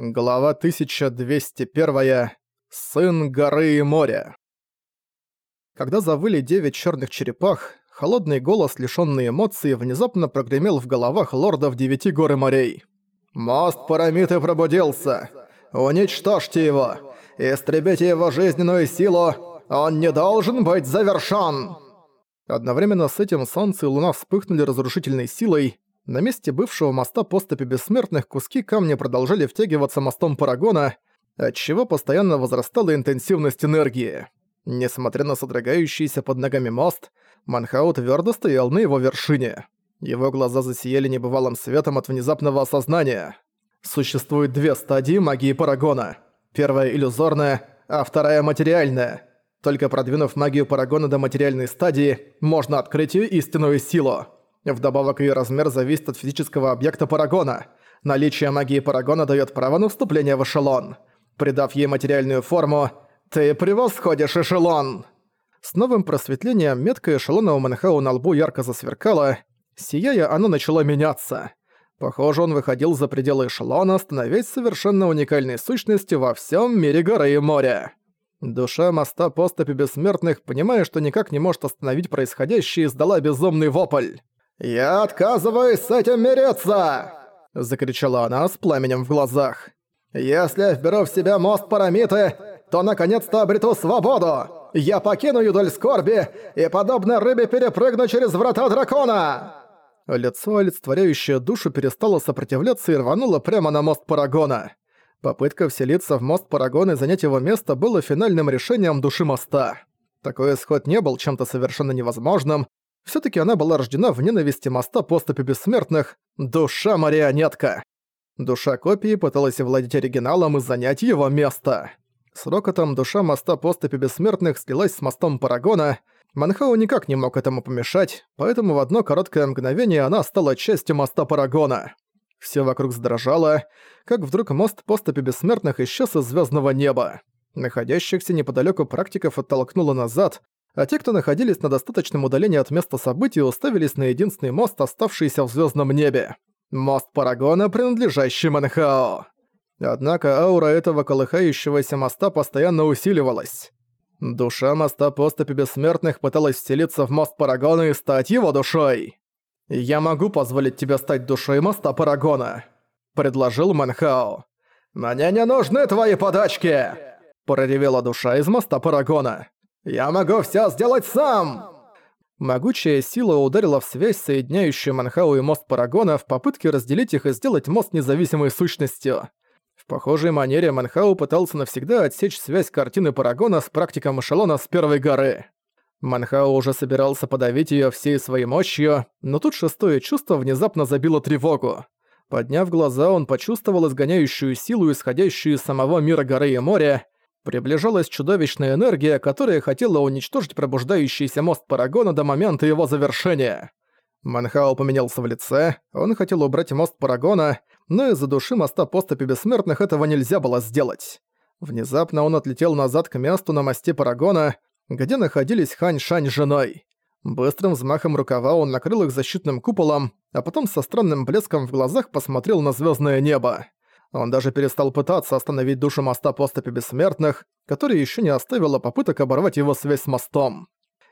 Глава 1201. Сын горы и моря. Когда завыли девять черных черепах, холодный голос, лишённый эмоций, внезапно прогремел в головах лордов девяти гор и морей. «Мост Парамиты пробудился! Уничтожьте его! Истребите его жизненную силу! Он не должен быть завершён!» Одновременно с этим солнце и луна вспыхнули разрушительной силой, на месте бывшего моста поступи бессмертных куски камня продолжали втягиваться мостом Парагона, отчего постоянно возрастала интенсивность энергии. Несмотря на содрогающийся под ногами мост, Манхау твердо стоял на его вершине. Его глаза засияли небывалым светом от внезапного осознания. Существует две стадии магии Парагона. Первая иллюзорная, а вторая материальная. Только продвинув магию Парагона до материальной стадии, можно открыть ее истинную силу. Вдобавок ее размер зависит от физического объекта Парагона. Наличие магии Парагона дает право на вступление в эшелон. Придав ей материальную форму, ты превосходишь эшелон! С новым просветлением метка эшелона у Манхау на лбу ярко засверкала. Сияя, оно начало меняться. Похоже, он выходил за пределы эшелона, становясь совершенно уникальной сущностью во всем мире горы и моря. Душа моста поступи бессмертных, понимая, что никак не может остановить происходящее, издала безумный вопль. «Я отказываюсь с этим мириться!» — закричала она с пламенем в глазах. «Если я вберу в себя мост Парамиты, то наконец-то обрету свободу! Я покину юдоль скорби и, подобно рыбе, перепрыгну через врата дракона!» Лицо, олицетворяющее душу, перестало сопротивляться и рвануло прямо на мост Парагона. Попытка вселиться в мост Парагона и занять его место было финальным решением души моста. Такой исход не был чем-то совершенно невозможным, Всё-таки она была рождена в ненависти моста поступи бессмертных «Душа-марионетка». Душа копии пыталась овладеть оригиналом и занять его место. С рокотом душа моста поступи бессмертных слилась с мостом Парагона. Манхау никак не мог этому помешать, поэтому в одно короткое мгновение она стала частью моста Парагона. Всё вокруг задрожало, как вдруг мост поступи бессмертных исчез из звёздного неба. Находящихся неподалёку практиков оттолкнуло назад, а те, кто находились на достаточном удалении от места событий, уставились на единственный мост, оставшийся в звездном небе. Мост Парагона, принадлежащий Манхао. Однако аура этого колыхающегося моста постоянно усиливалась. Душа моста поступи бессмертных пыталась вселиться в мост Парагона и стать его душой. «Я могу позволить тебе стать душой моста Парагона», — предложил Манхао. «Мне не нужны твои подачки!» — проревела душа из моста Парагона. «Я могу все сделать сам!» Могучая сила ударила в связь, соединяющую Манхау и мост Парагона в попытке разделить их и сделать мост независимой сущностью. В похожей манере Манхау пытался навсегда отсечь связь картины Парагона с практиком эшелона с первой горы. Манхау уже собирался подавить её всей своей мощью, но тут шестое чувство внезапно забило тревогу. Подняв глаза, он почувствовал изгоняющую силу, исходящую из самого мира горы и моря, Приближалась чудовищная энергия, которая хотела уничтожить пробуждающийся мост Парагона до момента его завершения. Манхао поменялся в лице, он хотел убрать мост Парагона, но из-за души моста поступи бессмертных этого нельзя было сделать. Внезапно он отлетел назад к месту на мосте Парагона, где находились Хань-Шань с женой. Быстрым взмахом рукава он накрыл их защитным куполом, а потом со странным блеском в глазах посмотрел на звездное небо. Он даже перестал пытаться остановить душу моста поступи бессмертных, которая еще не оставила попыток оборвать его связь с мостом.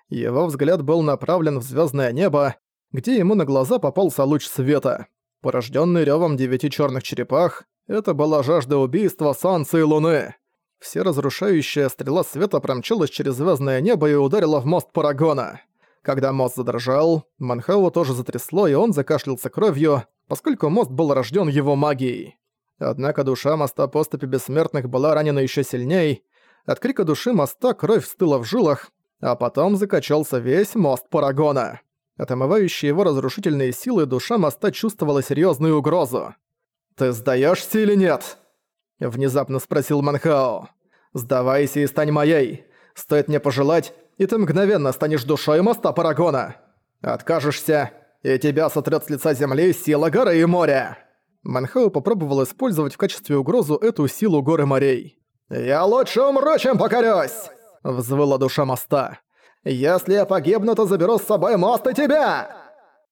Его взгляд был направлен в звездное небо, где ему на глаза попался луч света. Порожденный ревом девяти черных черепах, это была жажда убийства Солнца и Луны. Все разрушающая стрела света промчалась через звездное небо и ударила в мост Парагона. Когда мост задрожал, Манхау тоже затрясло, и он закашлялся кровью, поскольку мост был рожден его магией. Однако душа моста поступи бессмертных была ранена еще сильней. От крика души моста кровь стыла в жилах, а потом закачался весь мост Парагона. От омывающей его разрушительные силы душа моста чувствовала серьезную угрозу. «Ты сдаешься или нет?» – внезапно спросил Манхао. «Сдавайся и стань моей. Стоит мне пожелать, и ты мгновенно станешь душой моста Парагона. Откажешься, и тебя сотрет с лица земли сила горы и моря». Манхау попробовал использовать в качестве угрозу эту силу горы морей. «Я лучше умру, чем покорюсь!» — взвыла душа моста. «Если я погибну, то заберу с собой мост и тебя!»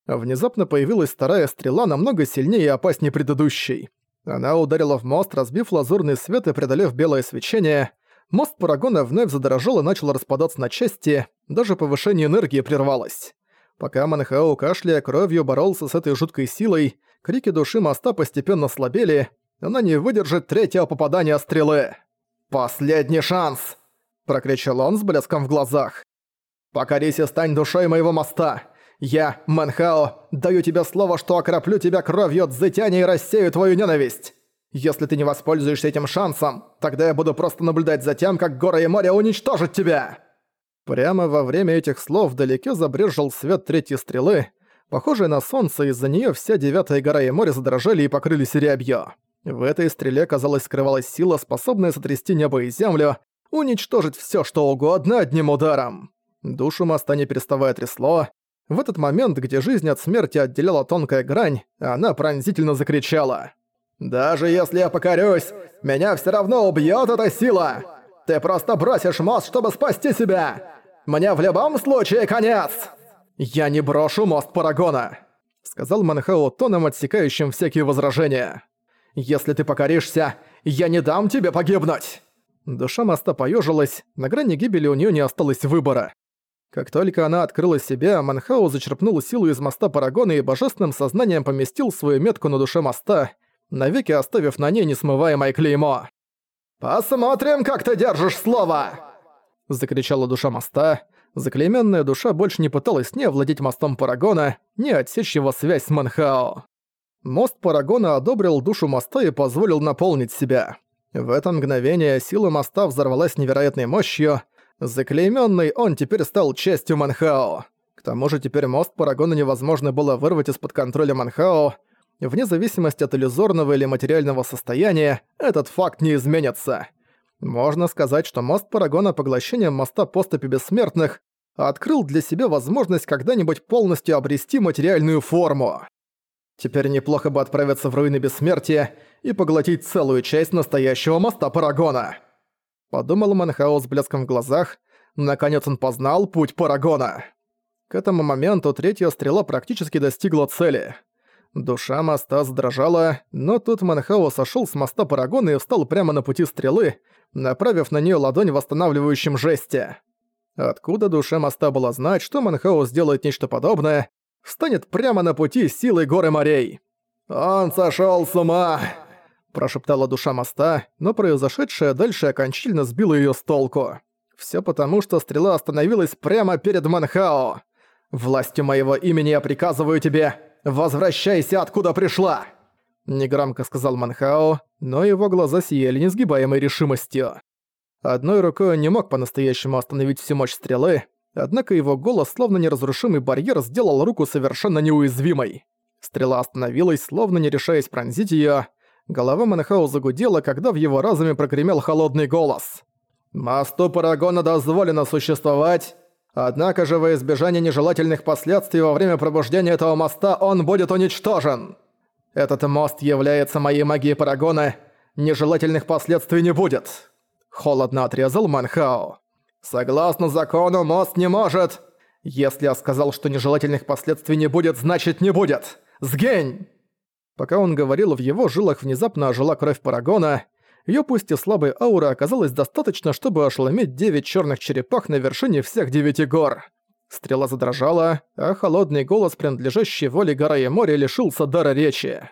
Внезапно появилась вторая стрела, намного сильнее и опаснее предыдущей. Она ударила в мост, разбив лазурный свет и преодолев белое свечение. Мост Парагона вновь задорожал и начал распадаться на части, даже повышение энергии прервалось. Пока Манхао, кашляя кровью, боролся с этой жуткой силой, крики души моста постепенно слабели, она не выдержит третьего попадания стрелы. «Последний шанс!» – прокричал он с блеском в глазах. «Покорись и стань душой моего моста! Я, Манхао, даю тебе слово, что окроплю тебя кровью от зытяния и рассею твою ненависть! Если ты не воспользуешься этим шансом, тогда я буду просто наблюдать за тем, как горы и море уничтожат тебя!» Прямо во время этих слов вдалеке забрежил свет третьей стрелы. Похожей на солнце, из-за нее вся девятая гора и море задрожали и покрылись рябью. В этой стреле, казалось, скрывалась сила, способная сотрясти небо и землю, уничтожить все, что угодно одним ударом. Душу моста не переставая трясло. В этот момент, где жизнь от смерти отделяла тонкая грань, она пронзительно закричала. «Даже если я покорюсь, меня все равно убьет эта сила! Ты просто бросишь мост, чтобы спасти себя! Мне в любом случае конец!» «Я не брошу мост Парагона», — сказал Манхао тоном, отсекающим всякие возражения. «Если ты покоришься, я не дам тебе погибнуть!» Душа моста поежилась, на грани гибели у нее не осталось выбора. Как только она открыла себя, Манхао зачерпнул силу из моста Парагона и божественным сознанием поместил свою метку на душе моста, навеки оставив на ней несмываемое клеймо. «Посмотрим, как ты держишь слово!» Закричала душа моста. Заклейменная душа больше не пыталась ни овладеть мостом Парагона, ни отсечь его связь с Манхао. Мост Парагона одобрил душу моста и позволил наполнить себя. В это мгновение сила моста взорвалась невероятной мощью. Заклейменный он теперь стал частью Манхао. К тому же теперь мост Парагона невозможно было вырвать из-под контроля Манхао, Вне зависимости от иллюзорного или материального состояния, этот факт не изменится. Можно сказать, что мост Парагона поглощением моста поступи бессмертных открыл для себя возможность когда-нибудь полностью обрести материальную форму. Теперь неплохо бы отправиться в руины бессмертия и поглотить целую часть настоящего моста Парагона. Подумал Манхао с блеском в глазах, наконец он познал путь Парагона. К этому моменту третья стрела практически достигла цели — Душа моста задрожала, но тут Манхао сошёл с моста Парагона и встал прямо на пути стрелы, направив на неё ладонь в восстанавливающем жесте. Откуда душа моста была знать, что Манхао сделает нечто подобное, встанет прямо на пути силы горы морей. «Он сошёл с ума!» прошептала душа моста, но произошедшее дальше окончательно сбило её с толку. Всё потому, что стрела остановилась прямо перед Манхао. «Властью моего имени я приказываю тебе, «Возвращайся, откуда пришла!» Негромко сказал Манхао, но его глаза сияли несгибаемой решимостью. Одной рукой он не мог по-настоящему остановить всю мощь стрелы, однако его голос, словно неразрушимый барьер, сделал руку совершенно неуязвимой. Стрела остановилась, словно не решаясь пронзить её. Голова Манхао загудела, когда в его разуме прогремел холодный голос. «Мосту Парагона дозволено существовать, Однако же во избежание нежелательных последствий во время пробуждения этого моста он будет уничтожен. Этот мост является моей магией Парагона, нежелательных последствий не будет. Холодно отрезал Манхао. Согласно закону, мост не может. Если я сказал, что нежелательных последствий не будет, значит не будет. Сгень! Пока он говорил, в его жилах внезапно ожила кровь Парагона, Её пусть и слабой ауры оказалось достаточно, чтобы ошеломить девять чёрных черепах на вершине всех девяти гор. Стрела задрожала, а холодный голос, принадлежащий воле гора и моря, лишился дара речи.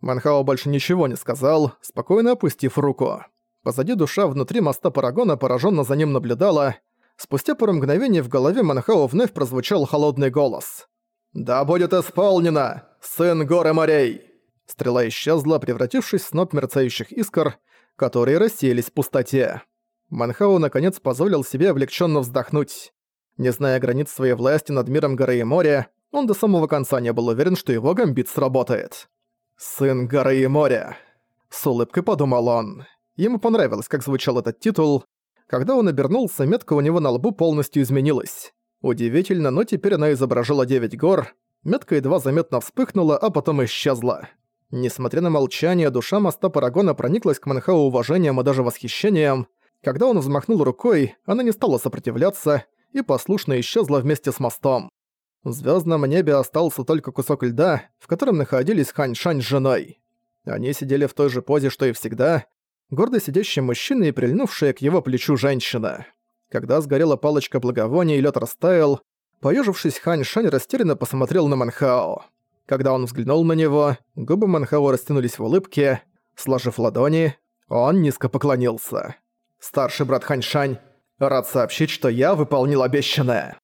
Манхао больше ничего не сказал, спокойно опустив руку. Позади душа внутри моста Парагона пораженно за ним наблюдала. Спустя пару мгновений в голове Манхао вновь прозвучал холодный голос. «Да будет исполнено, сын горы морей!» Стрела исчезла, превратившись в сноп мерцающих искр, которые рассеялись в пустоте. Манхау наконец позволил себе облегченно вздохнуть. Не зная границ своей власти над миром горы и моря, он до самого конца не был уверен, что его гамбит сработает. «Сын горы и моря», — с улыбкой подумал он. Ему понравилось, как звучал этот титул. Когда он обернулся, метка у него на лбу полностью изменилась. Удивительно, но теперь она изображала девять гор. Метка едва заметно вспыхнула, а потом исчезла. Несмотря на молчание, душа моста Парагона прониклась к Манхау уважением и даже восхищением. Когда он взмахнул рукой, она не стала сопротивляться и послушно исчезла вместе с мостом. В звездном небе остался только кусок льда, в котором находились Хань Шань с женой. Они сидели в той же позе, что и всегда, гордо сидящий мужчина и прильнувшая к его плечу женщина. Когда сгорела палочка благовония и лед растаял, поежившись, Хань Шань растерянно посмотрел на Манхао. Когда он взглянул на него, губы Манхао растянулись в улыбке. Сложив ладони, он низко поклонился. «Старший брат Хань Шань, рад сообщить, что я выполнил обещанное».